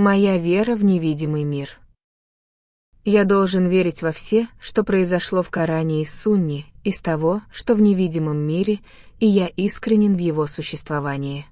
Моя вера в невидимый мир. Я должен верить во все, что произошло в Коране и Сунне, из того, что в невидимом мире, и я искренен в его существовании.